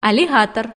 аллигатор